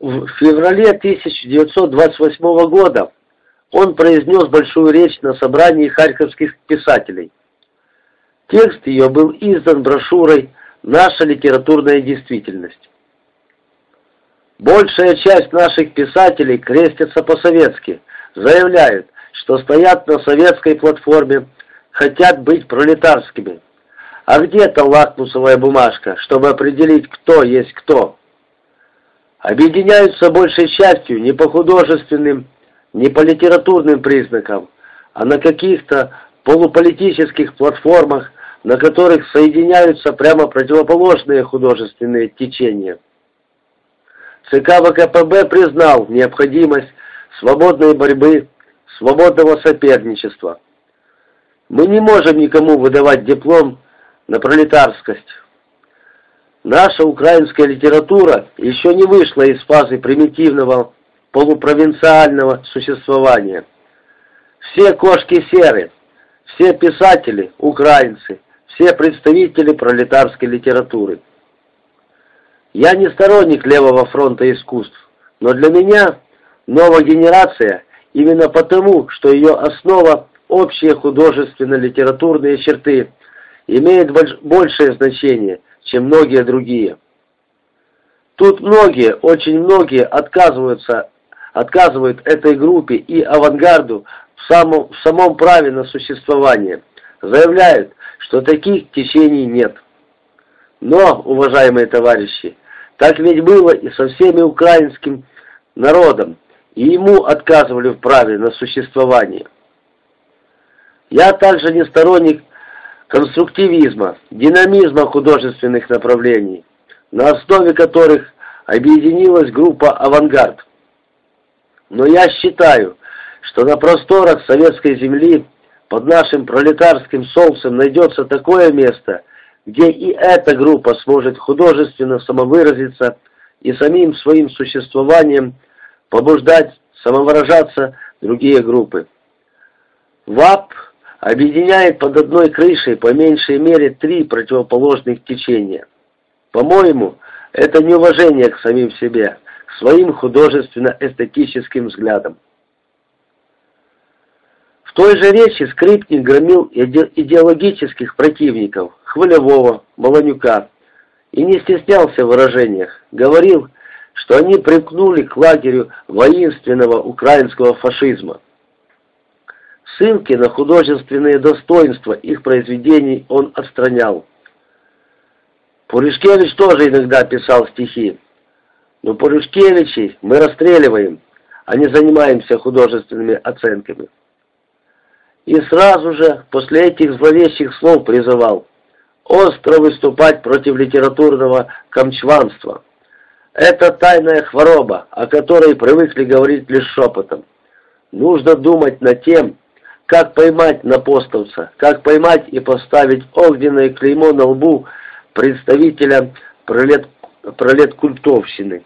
В феврале 1928 года он произнес большую речь на собрании харьковских писателей. Текст ее был издан брошюрой «Наша литературная действительность». Большая часть наших писателей крестятся по-советски, заявляют, что стоят на советской платформе, хотят быть пролетарскими. А где-то лакмусовая бумажка, чтобы определить, кто есть кто. Объединяются большей частью не по художественным, не по литературным признакам, а на каких-то полуполитических платформах, на которых соединяются прямо противоположные художественные течения. ЦК ВКПБ признал необходимость свободной борьбы, свободного соперничества. Мы не можем никому выдавать диплом на пролетарскость. Наша украинская литература еще не вышла из фазы примитивного полупровинциального существования. Все кошки серы, все писатели – украинцы, все представители пролетарской литературы. Я не сторонник левого фронта искусств, но для меня новая генерация именно потому, что ее основа – общие художественно-литературные черты, имеет большее значение, чем многие другие. Тут многие, очень многие отказываются, отказывают этой группе и авангарду в самом, в самом праве на существование, заявляют, что таких течений нет. Но, уважаемые товарищи, так ведь было и со всеми украинским народом, и ему отказывали в праве на существование. Я также не сторонник конструктивизма, динамизма художественных направлений, на основе которых объединилась группа «Авангард». Но я считаю, что на просторах советской земли под нашим пролетарским солнцем найдется такое место, где и эта группа сможет художественно самовыразиться и самим своим существованием побуждать самовыражаться другие группы. ВАП объединяет под одной крышей по меньшей мере три противоположных течения. По-моему, это неуважение к самим себе, к своим художественно-эстетическим взглядам. В той же речи Скрипник громил идеологических противников Хвалевого, Маланюка и не стеснялся в выражениях, говорил, что они примкнули к лагерю воинственного украинского фашизма. Ссылки на художественные достоинства их произведений он отстранял. Пуришкевич тоже иногда писал стихи. Но Пуришкевичей мы расстреливаем, а не занимаемся художественными оценками и сразу же после этих зловещих слов призывал остро выступать против литературного камчванства. Это тайная хвороба, о которой привыкли говорить лишь шепотом. Нужно думать над тем, как поймать напостовца, как поймать и поставить огненное клеймо на лбу представителя пролет, пролеткультовщины.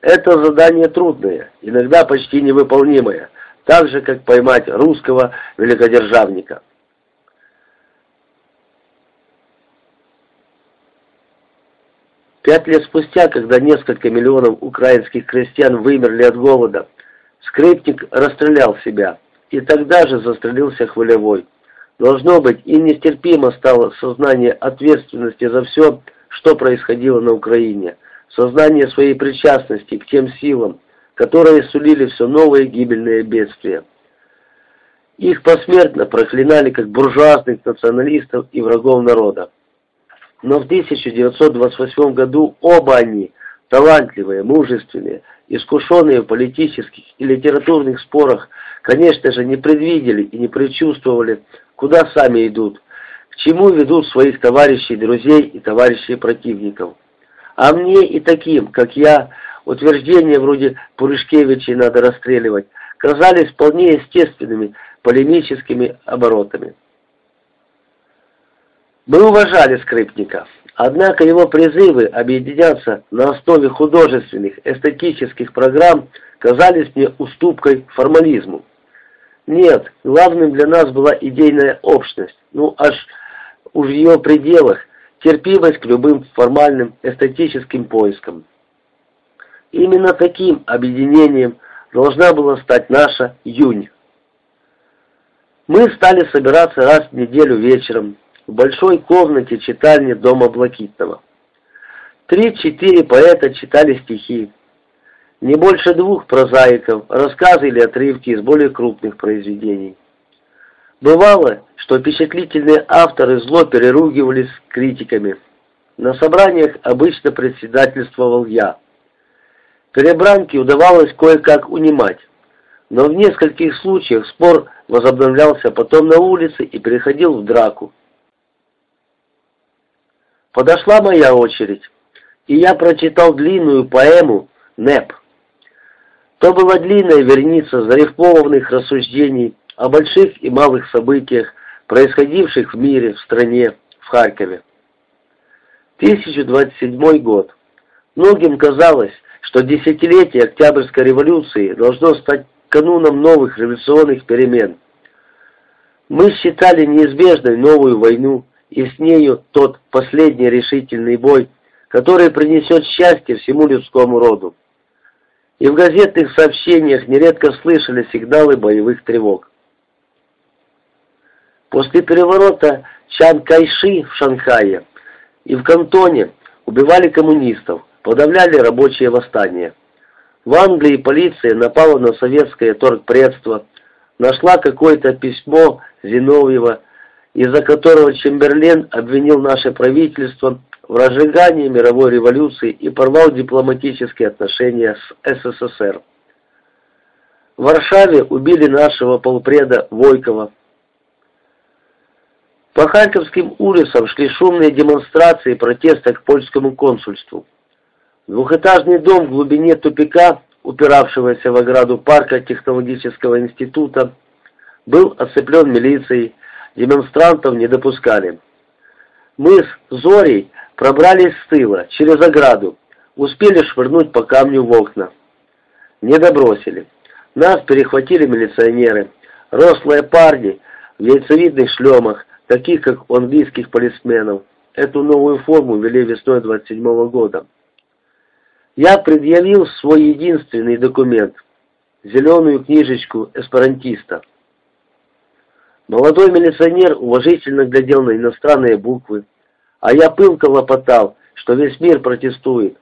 Это задание трудное, иногда почти невыполнимое, так же, как поймать русского великодержавника. Пять лет спустя, когда несколько миллионов украинских крестьян вымерли от голода, скрипник расстрелял себя, и тогда же застрелился Хвалевой. Должно быть, им нестерпимо стало сознание ответственности за все, что происходило на Украине, сознание своей причастности к тем силам, которые сулили все новые гибельные бедствия. Их посмертно проклинали как буржуазных националистов и врагов народа. Но в 1928 году оба они, талантливые, мужественные, искушенные в политических и литературных спорах, конечно же, не предвидели и не предчувствовали, куда сами идут, к чему ведут своих товарищей, друзей и товарищей противников. А мне и таким, как я, утверждения вроде Пурышкевичей надо расстреливать, казались вполне естественными полемическими оборотами. Мы уважали Скрипника, однако его призывы объединяться на основе художественных, эстетических программ казались мне уступкой формализму. Нет, главным для нас была идейная общность, ну аж уж в ее пределах терпимость к любым формальным эстетическим поискам. Именно таким объединением должна была стать наша Юнь. Мы стали собираться раз в неделю вечером в большой комнате читальни дома Блакитного. Три-четыре поэта читали стихи. Не больше двух прозаиков, рассказы или отрывки из более крупных произведений. Бывало, что впечатлительные авторы зло переругивались с критиками. На собраниях обычно председательствовал я. Перебранки удавалось кое-как унимать, но в нескольких случаях спор возобновлялся потом на улице и переходил в драку. Подошла моя очередь, и я прочитал длинную поэму «Неп». То была длинная верница зарифмованных рассуждений о больших и малых событиях, происходивших в мире, в стране, в Харькове. 1027 год. Многим казалось, что десятилетие Октябрьской революции должно стать кануном новых революционных перемен. Мы считали неизбежной новую войну и с нею тот последний решительный бой, который принесет счастье всему людскому роду. И в газетных сообщениях нередко слышали сигналы боевых тревог. После переворота Чан Кайши в Шанхае и в Кантоне убивали коммунистов, подавляли рабочие восстания. В Англии полиция напала на советское торгпредство, нашла какое-то письмо Зиновьева, из-за которого Чемберлен обвинил наше правительство в разжигании мировой революции и порвал дипломатические отношения с СССР. В Варшаве убили нашего полпреда Войкова, по Харьковским улицам шли шумные демонстрации протеста к польскому консульству. Двухэтажный дом в глубине тупика, упиравшегося в ограду парка технологического института, был оцеплен милицией, демонстрантов не допускали. Мы с Зорей пробрались с тыла, через ограду, успели швырнуть по камню в окна. Не добросили. Нас перехватили милиционеры, рослые парни в яйцевидных шлемах, таких как у английских полисменов. Эту новую форму ввели весной 27 -го года. Я предъявил свой единственный документ – зеленую книжечку эсперантиста. Молодой милиционер уважительно глядел на иностранные буквы, а я пылко лопотал, что весь мир протестует.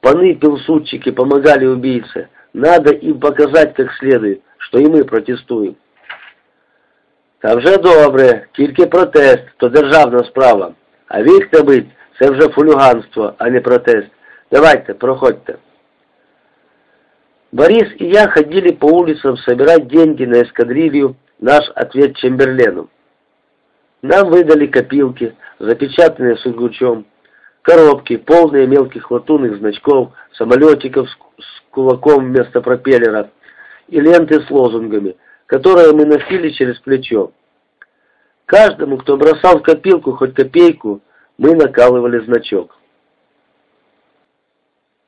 Паны пилсудчики помогали убийце. Надо им показать как следует, что и мы протестуем. Та вже добре, тільки протест, то державна справа. А віхте бить, це вже фулюганство, а не протест. Давайте, проходьте. Борис и я ходили по улицам собирать деньги на эскадрилью, наш ответ Чемберлену. Нам выдали копилки, запечатанные сургучом, коробки, полные мелких латунных значков, самолетиков с кулаком вместо пропеллера и ленты с лозунгами – которое мы носили через плечо. Каждому, кто бросал в копилку хоть копейку, мы накалывали значок.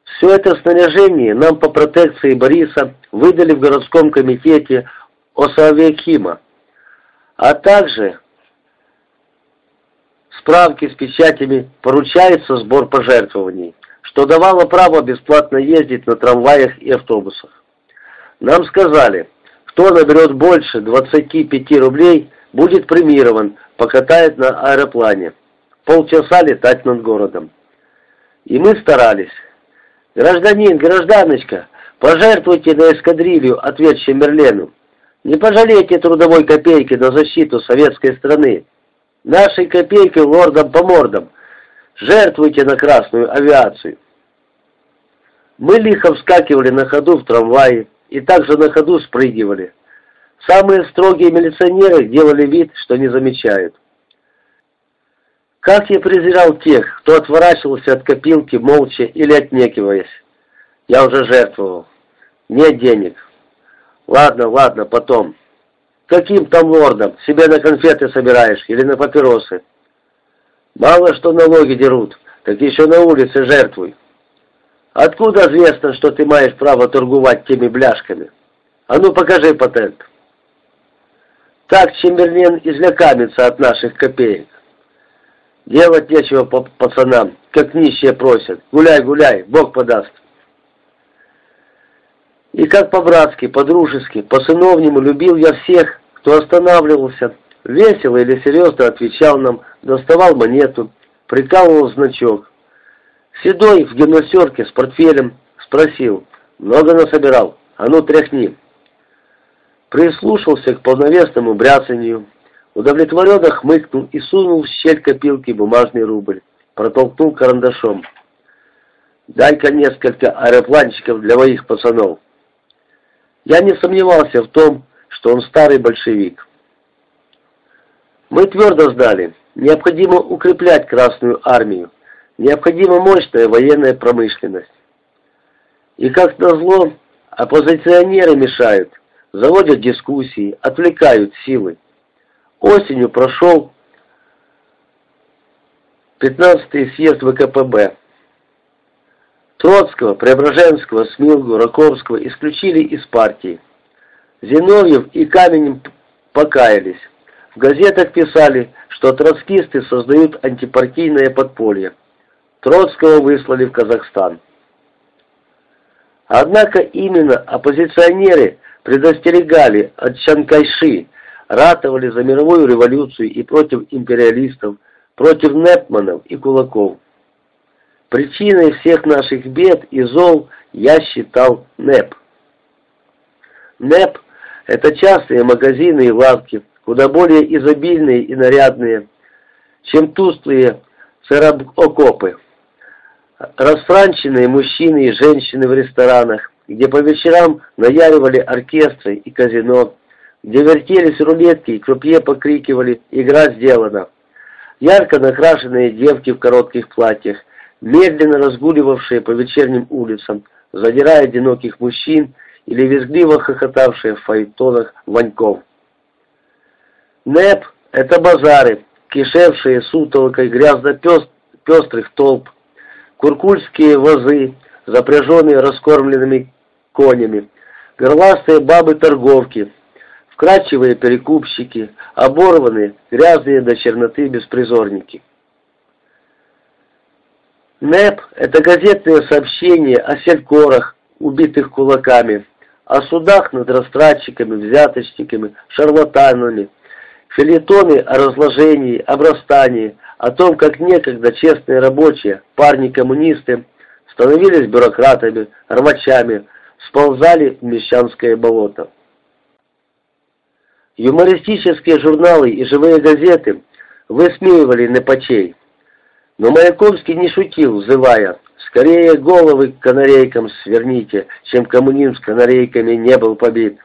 Все это снаряжение нам по протекции Бориса выдали в городском комитете Осавиакима, а также справки с печатями поручается сбор пожертвований, что давало право бесплатно ездить на трамваях и автобусах. Нам сказали, кто наберет больше 25 рублей, будет премирован, покатает на аэроплане. Полчаса летать над городом. И мы старались. «Гражданин, гражданочка, пожертвуйте на эскадрилью ответ Чемберлену. Не пожалейте трудовой копейки на защиту советской страны. Нашей копейки лордам по мордам. Жертвуйте на красную авиацию». Мы лихо вскакивали на ходу в трамвае, и также на ходу спрыгивали. Самые строгие милиционеры делали вид, что не замечают. Как я презирал тех, кто отворачивался от копилки молча или отнекиваясь. Я уже жертвовал. Нет денег. Ладно, ладно, потом. Каким там лордом? Себе на конфеты собираешь или на папиросы? Мало что налоги дерут, так еще на улице жертвуй. Откуда известно, что ты маешь право торговать теми бляшками? А ну покажи патент. Так Чемберлен излякамится от наших копеек. Делать нечего пацанам, как нищие просят. Гуляй, гуляй, Бог подаст. И как по-братски, по-дружески, по-сыновнему любил я всех, кто останавливался, весело или серьезно отвечал нам, доставал монету, прикалывал значок. Седой в гимнастерке с портфелем спросил, много насобирал, а ну тряхни. Прислушался к полновесному бряцанию, удовлетворенно хмыкнул и сунул в щель копилки бумажный рубль, протолкнул карандашом. «Дай-ка несколько аэропланчиков для моих пацанов». Я не сомневался в том, что он старый большевик. Мы твердо знали, необходимо укреплять Красную Армию, необходима мощная военная промышленность. И как назло, оппозиционеры мешают, заводят дискуссии, отвлекают силы. Осенью прошел 15-й съезд ВКПБ. Троцкого, Преображенского, Смилгу, Раковского исключили из партии. Зиновьев и Каменем покаялись. В газетах писали, что троцкисты создают антипартийное подполье. Троцкого выслали в Казахстан. Однако именно оппозиционеры предостерегали от Чанкайши, ратовали за мировую революцию и против империалистов, против Непманов и Кулаков. Причиной всех наших бед и зол я считал НЭП. НЭП – это частные магазины и лавки, куда более изобильные и нарядные, чем тусклые сыроокопы. Расфранченные мужчины и женщины в ресторанах, где по вечерам наяривали оркестры и казино, где вертелись рулетки и крупье покрикивали «Игра сделана!». Ярко накрашенные девки в коротких платьях, медленно разгуливавшие по вечерним улицам, задирая одиноких мужчин или визгливо хохотавшие в фаэтонах ваньков. НЭП — это базары, кишевшие сутолкой грязно-пестрых толп, куркульские возы, запряженные раскормленными конями, горластые бабы-торговки, вкрадчивые перекупщики, оборванные, грязные до черноты беспризорники. НЭП – это газетные сообщения о селькорах, убитых кулаками, о судах над растратчиками, взяточниками, шарлатанами, филитоны о разложении, обрастании, о том, как некогда честные рабочие, парни-коммунисты, становились бюрократами, рвачами, сползали в мещанское болото. Юмористические журналы и живые газеты высмеивали непочей. Но Маяковский не шутил, взывая, «Скорее головы к канарейкам сверните, чем коммунизм с канарейками не был побит».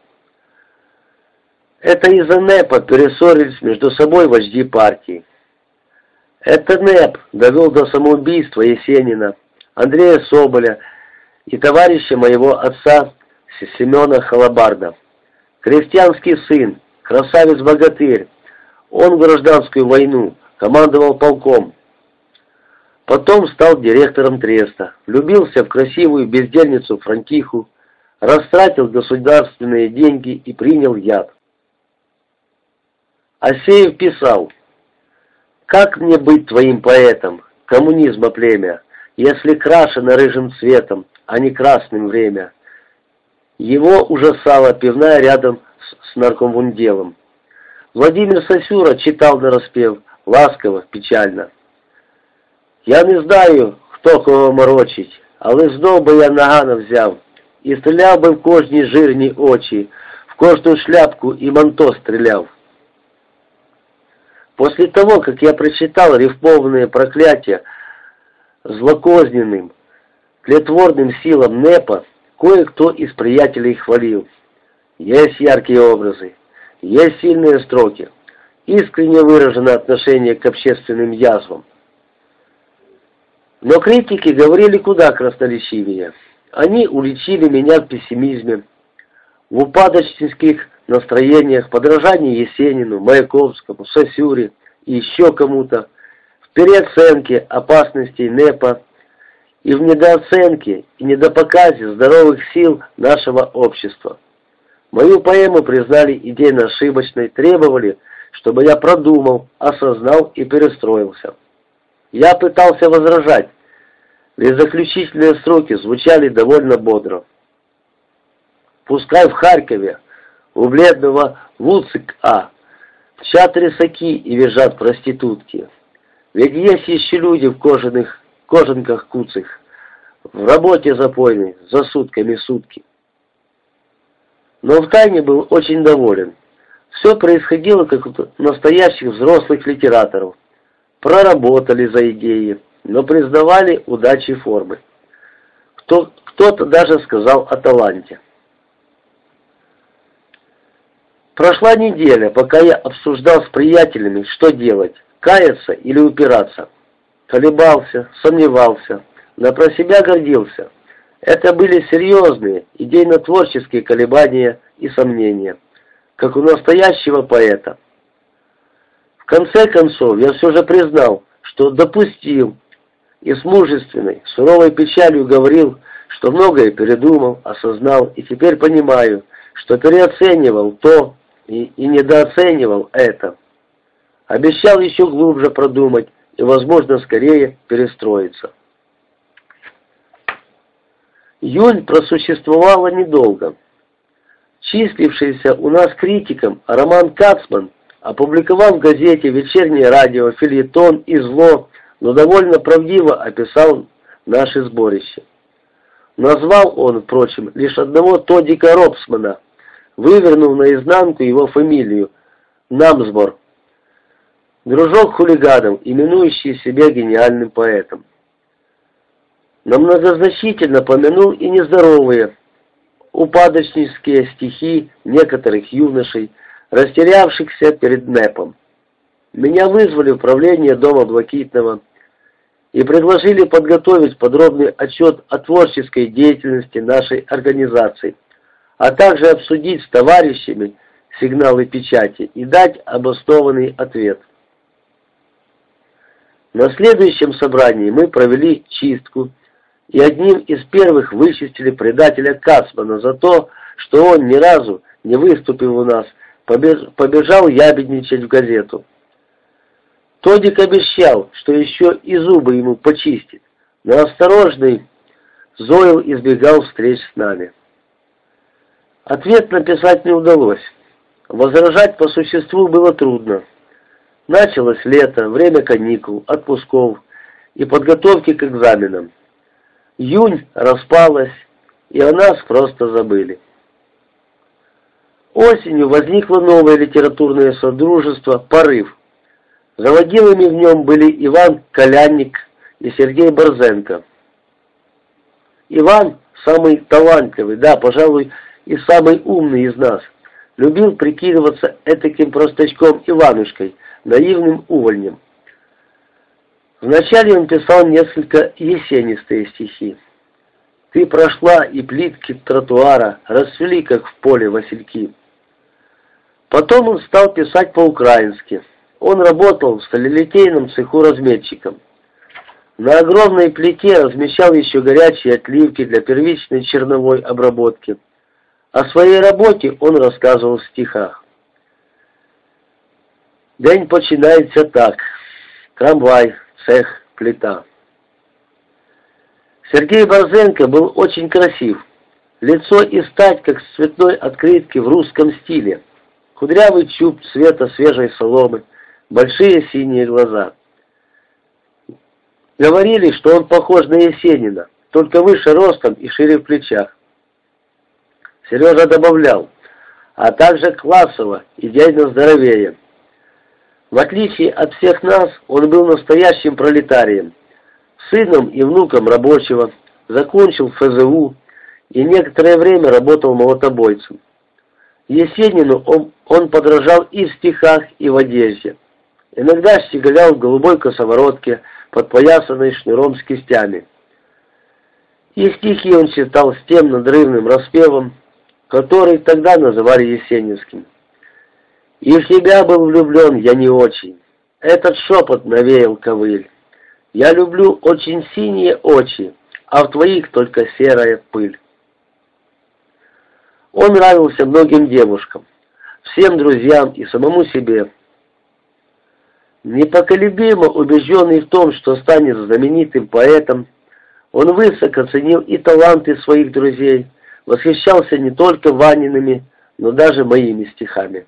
Это из-за НЭПа перессорились между собой вожди партии. Это НЭП довел до самоубийства Есенина, Андрея Соболя и товарища моего отца Семена Халабарда. Крестьянский сын, красавец-богатырь, он в гражданскую войну командовал полком. Потом стал директором треста, влюбился в красивую бездельницу Франтиху, растратил государственные деньги и принял яд. Асеев писал, «Как мне быть твоим поэтом, коммунизма племя, если крашено рыжим цветом, а не красным время?» Его ужасала пивная рядом с, с наркомвунделом. Владимир Сосюра читал на распев, ласково, печально. «Я не знаю, хто кого морочить, але знов би я нагана взяв, і стріляв би в кожні жирні очі, в кожну шляпку и манто стреляв». После того, как я прочитал рифмованные проклятия злокозненным, клетворным силам НЭПа, кое-кто из приятелей хвалил. Есть яркие образы, есть сильные строки, искренне выражено отношение к общественным язвам. но критики говорили куда красноречивее. Они уличили меня в пессимизме, в упадочных настроениях, подражании Есенину, Маяковскому, Сосюре и еще кому-то, в переоценке опасностей НЭПа и в недооценке и недопоказе здоровых сил нашего общества. Мою поэму признали идейно ошибочной, требовали, чтобы я продумал, осознал и перестроился. Я пытался возражать, ведь заключительные строки звучали довольно бодро. Пускай в Харькове, у бледного Луцик-А, чат рысаки и визжат проститутки. Ведь есть еще люди в кожаных кожанках куцых, в работе запойной, за сутками сутки. Но втайне был очень доволен. Все происходило как у настоящих взрослых литераторов. Проработали за идеи, но признавали удачи формы. Кто, кто-то даже сказал о таланте. Прошла неделя, пока я обсуждал с приятелями, что делать, каяться или упираться. Колебался, сомневался, но про себя гордился. Это были серьезные, идейно-творческие колебания и сомнения, как у настоящего поэта. Конце концов, я все же признал, что допустил и с мужественной, суровой печалью говорил, что многое передумал, осознал и теперь понимаю, что переоценивал то и, и недооценивал это. Обещал еще глубже продумать и, возможно, скорее перестроиться. Юнь просуществовала недолго. Числившийся у нас критиком Роман Кацман опубликовал в газете «Вечернее радио» фильетон и зло, но довольно правдиво описал наше сборище. Назвал он, впрочем, лишь одного Тодика Робсмана, вывернув наизнанку его фамилию – Намсбор. Дружок хулиганов, именующий себя гениальным поэтом но многозначительно помянул и нездоровые, упадочнические стихи некоторых юношей, растерявшихся перед НЭПом. Меня вызвали в правление Дома Блакитного и предложили подготовить подробный отчет о творческой деятельности нашей организации, а также обсудить с товарищами сигналы печати и дать обоснованный ответ. На следующем собрании мы провели чистку и одним из первых вычистили предателя Кацмана за то, что он ни разу, не выступив у нас, побежал ябедничать в газету. Тодик обещал, что еще и зубы ему почистит, но осторожный Зойл избегал встреч с нами. Ответ написать не удалось. Возражать по существу было трудно. Началось лето, время каникул, отпусков и подготовки к экзаменам. Юнь распалась, и о нас просто забыли. Осенью возникло новое литературное содружество «Порыв». Заводилами в нем были Иван Колянник и Сергей Борзенко. Иван, самый талантливый, да, пожалуй, и самый умный из нас, любил прикидываться этаким простачком Иванушкой, наивным увольнем. Вначале он писал несколько есенистые стихи. «Ты прошла, и плитки тротуара расцвели, как в поле васильки». Потом он стал писать по-украински. Он работал в сталелитейном цеху разметчиком. На огромной плите размещал еще горячие отливки для первичной черновой обработки. О своей работе он рассказывал в стихах. День починается так. Трамвай, цех, плита. Сергей Борзенко был очень красив. Лицо и стать, как с цветной открытки в русском стиле. Кудрявый чуб цвета свежей соломы, большие синие глаза. Говорили, что он похож на Есенина, только выше ростом и шире в плечах. Сережа добавлял, а также классово, идеально здоровее. В отличие от всех нас, он был настоящим пролетарием, сыном и внуком рабочего, закончил ФЗУ и некоторое время работал молотобойцем. Есенину он, он подражал и в стихах, и в одежде. Иногда щеголял в голубой косоворотке, подпоясанной шнуром с кистями. И стихи он читал с тем надрывным распевом, который тогда называли Есенинским. И в тебя был влюблен я не очень. Этот шепот навеял ковыль. Я люблю очень синие очи, а в твоих только серая пыль. Он нравился многим девушкам, всем друзьям и самому себе. Непоколебимо убежденный в том, что станет знаменитым поэтом, он высоко ценил и таланты своих друзей, восхищался не только Ваниными, но даже моими стихами.